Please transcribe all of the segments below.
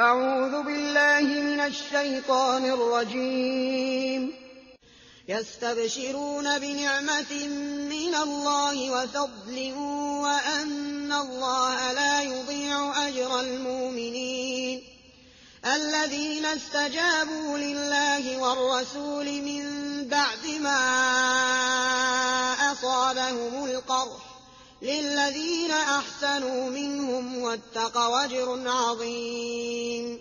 أعوذ بالله من الشيطان الرجيم. يستبشرون بنعمة من الله وفضل وأن الله لا يضيع أجر المؤمنين. الذين استجابوا لله والرسول من بعد ما أصابهم القرح للذين أحسنوا منهم واتقوا أجر عظيم.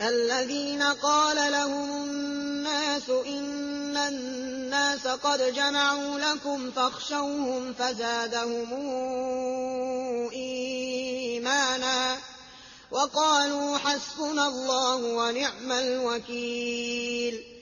الذين قال لهم الناس إن الناس قد جمعوا لكم فاخشوهم فزادهم إيمانا وقالوا حسبنا الله ونعم الوكيل.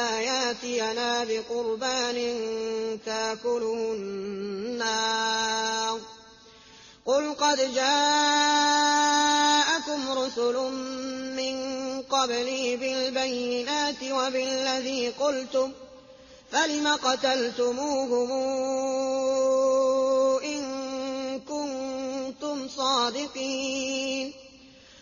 حتى ياتينا بقربان تأكله النار. قل قد جاءكم رسل من قبلي بالبينات وبالذي قلتم فلم قتلتموهم إن كنتم صادقين؟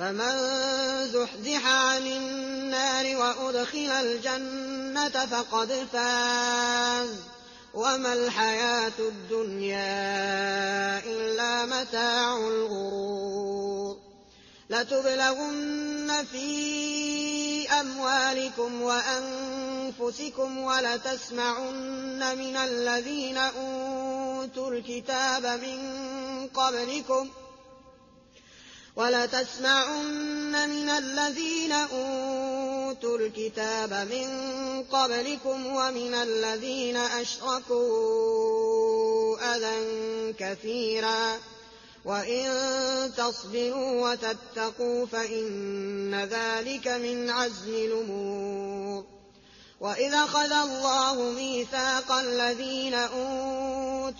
فمن زحزح عن النار وأدخل الجنة فقد فاز. وما الحياة الدنيا إلا متاع الغرور. لتبلغن في أموالكم وأنفسكم ولتسمعن من الذين أوتوا الكتاب من قبلكم ولتسمعن من الذين أوتوا الكتاب من قبلكم ومن الذين أشركوا أذى كثيرا وإن تصبروا وتتقوا فإن ذلك من عزم الأمور. وإذا خذ الله ميثاق الذين أوتوا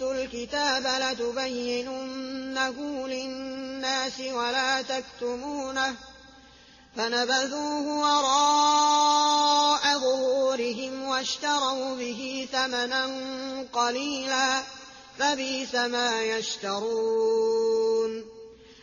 الكتاب لتبيننه للناس ولا تكتمونه فنبذوه وراء ظهورهم واشتروا به ثمنا قليلا فبئس ما يشترون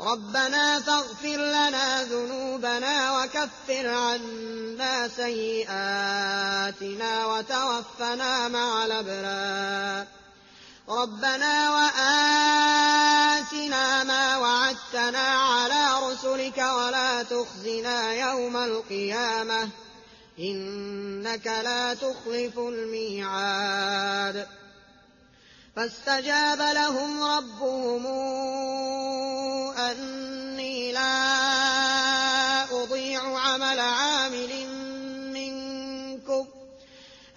ربنا فاغفر لنا ذنوبنا وكفر عنا سيئاتنا وتوفنا مع الأبرار. ربنا وآتنا ما وعدتنا على رسلك ولا تخزنا يوم القيامة. إنك لا تخلف الميعاد. فاستجاب لهم ربهم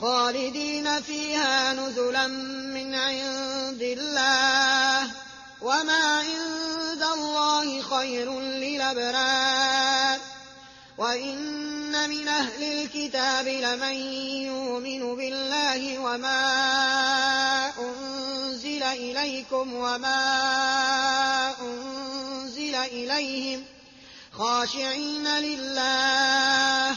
خالدين فيها نزلا من عند الله وما عند الله خير للأبرار. وإن من أهل الكتاب لمن يؤمن بالله وما أنزل إليكم وما أنزل إليهم خاشعين لله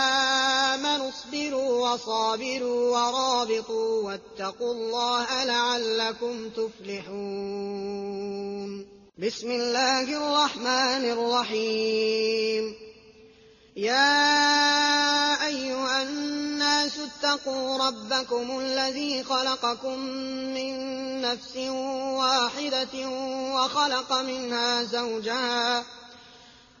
اصبروا وصابروا ورابطوا واتقوا الله لعلكم تفلحون. بسم الله الرحمن الرحيم. يا أيها الناس اتقوا ربكم الذي خلقكم من نفس واحدة وخلق منها زوجها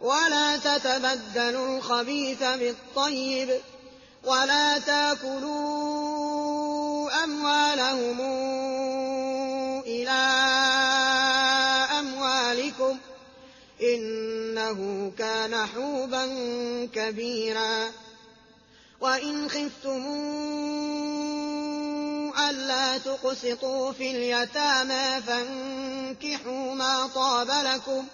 ولا تتبدلوا الخبيث بالطيب ولا تأكلوا أموالهم إلى أموالكم إنه كان حوبا كبيرا. وإن خفتم ألا تقسطوا في اليتامى فانكحوا ما طاب لكم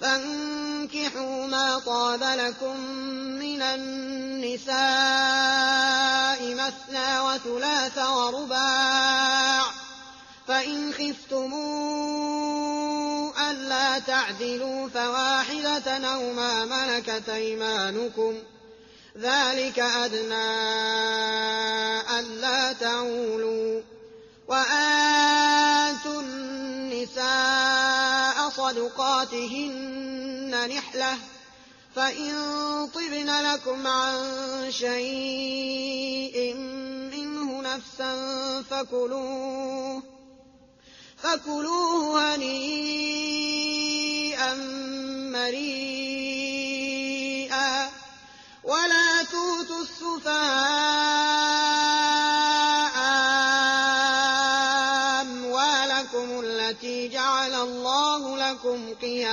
فانكحوا ما طاب لكم من النساء مثنى وثلاث ورباع فإن خفتم ألا تعدلوا فواحدة أو ما ملكت أيمانكم ذلك أدنى ألا تعولوا وآتوا صدقاتهن نحلة فإن طبن لكم عن شيء منه نفسا فكلوه هنيئا مريئا ولا توتوا السفهاء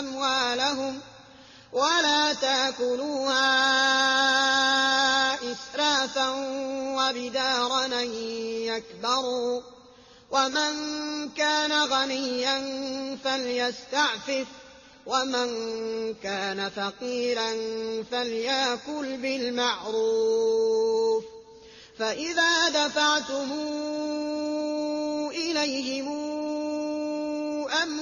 أموالهم ولا تأكلوها إسرافا وبدارا يكبروا ومن كان غنيا فليستعفف ومن كان فقيرا فليأكل بالمعروف فإذا دفعتم إليهم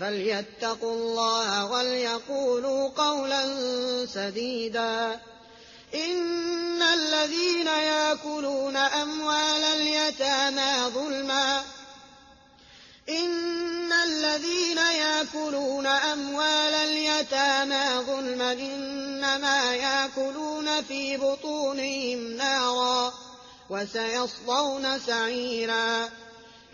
فليتقوا الله وليقولوا قولا سديدا. إن الذين ياكلون أموال اليتامى ظلما. إن الذين ياكلون أموال اليتامى ظلما. إنما ياكلون في بطونهم نارا وسيصلون سعيرا.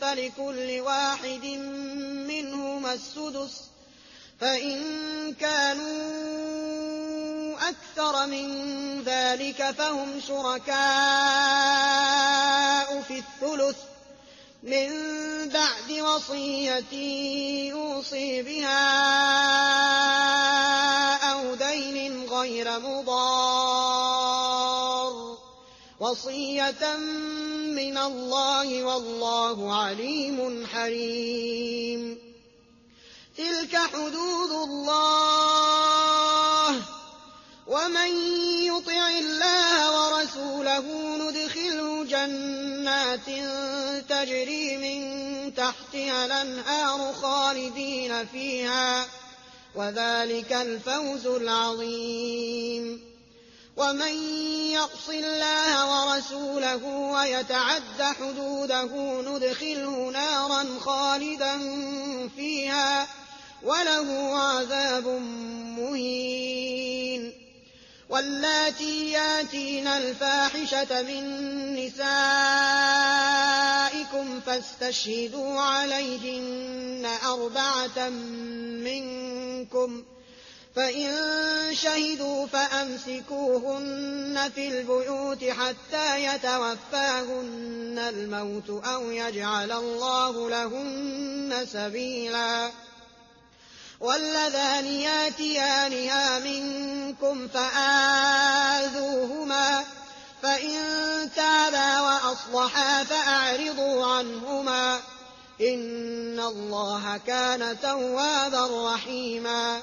فلكل واحد منهما السدس فإن كانوا أكثر من ذلك فهم شركاء في الثلث من بعد وصية يوصي بها أو دين غير مضار وصية من الله والله عليم حليم. تلك حدود الله. ومن يطع الله ورسوله ندخله جنات تجري من تحتها الأنهار خالدين فيها. وذلك الفوز العظيم. ومن يعص الله ورسوله ويتعد حدوده ندخله نارا خالدا فيها وله عذاب مهين. واللاتي ياتين الفاحشة من نسائكم فاستشهدوا عليهن أربعة منكم فإن شهدوا فأمسكوهن في البيوت حتى يتوفاهن الموت أو يجعل الله لهن سبيلا واللذان ياتيانها منكم فآذوهما فإن تابا وأصلحا فأعرضوا عنهما إن الله كان توابا رحيما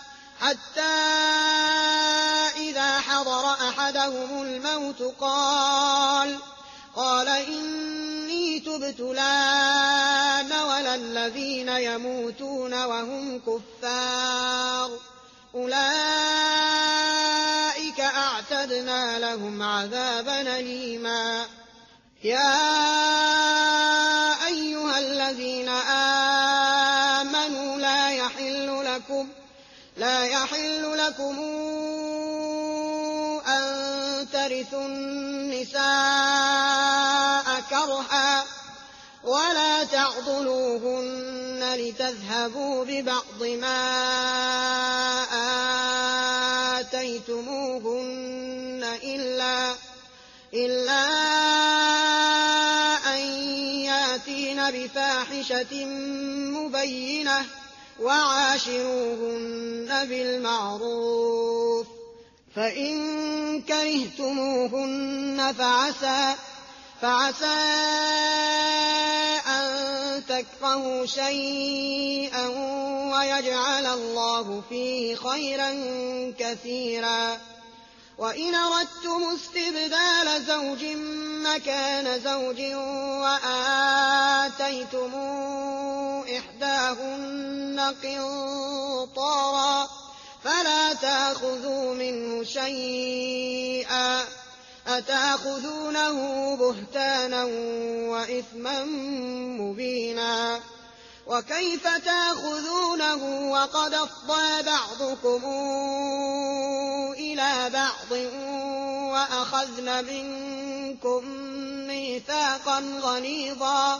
حتى إذا حضر أحدهم الموت قال قال إني تبت الآن ولا الذين يموتون وهم كفار. أولئك أعتدنا لهم عذابا أليما. يا أيها الذين آمنوا لا يحل لكم لا يحل لكم أن ترثوا النساء كرها ولا تعضلوهن لتذهبوا ببعض ما آتيتموهن إلا إلا أن يأتين بفاحشة مبينة وعاشروهن بالمعروف فإن كرهتموهن فعسى فعسى أن تكرهوا شيئا ويجعل الله فيه خيرا كثيرا. وإن أردتم استبدال زوج مكان زوج وآتيتم قنطارا فلا تاخذوا منه شيئا أتاخذونه بهتانا وإثما مبينا وكيف تاخذونه وقد أفضى بعضكم إلى بعض وأخذن منكم ميثاقا غليظا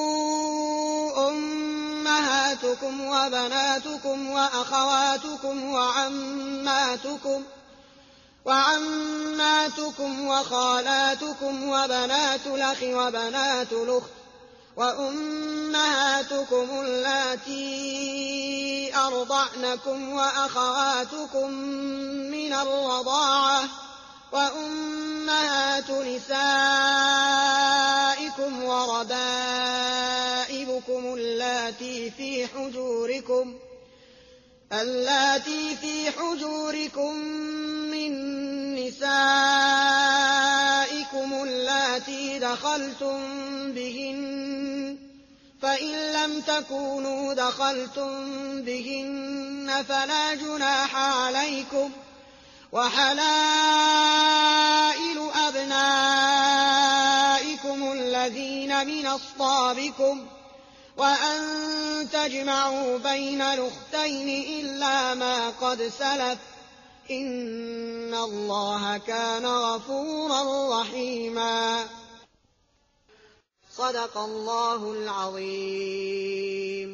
أمهاتكم وبناتكم وأخواتكم وعماتكم وعماتكم وخالاتكم وبنات الأخ وبنات الأخت وأمهاتكم اللاتي أرضعنكم وأخواتكم من الرضاعة وأمهات نسائكم اللاتي في حجوركم اللاتي في حجوركم من نسائكم اللاتي دخلتم بهن فإن لم تكونوا دخلتم بهن فلا جناح عليكم وحلائل أبنائكم الذين من أصطابكم وأن تجمعوا بين الأختين إلا ما قد سلف. إن الله كان غفورا رحيما. صدق الله العظيم.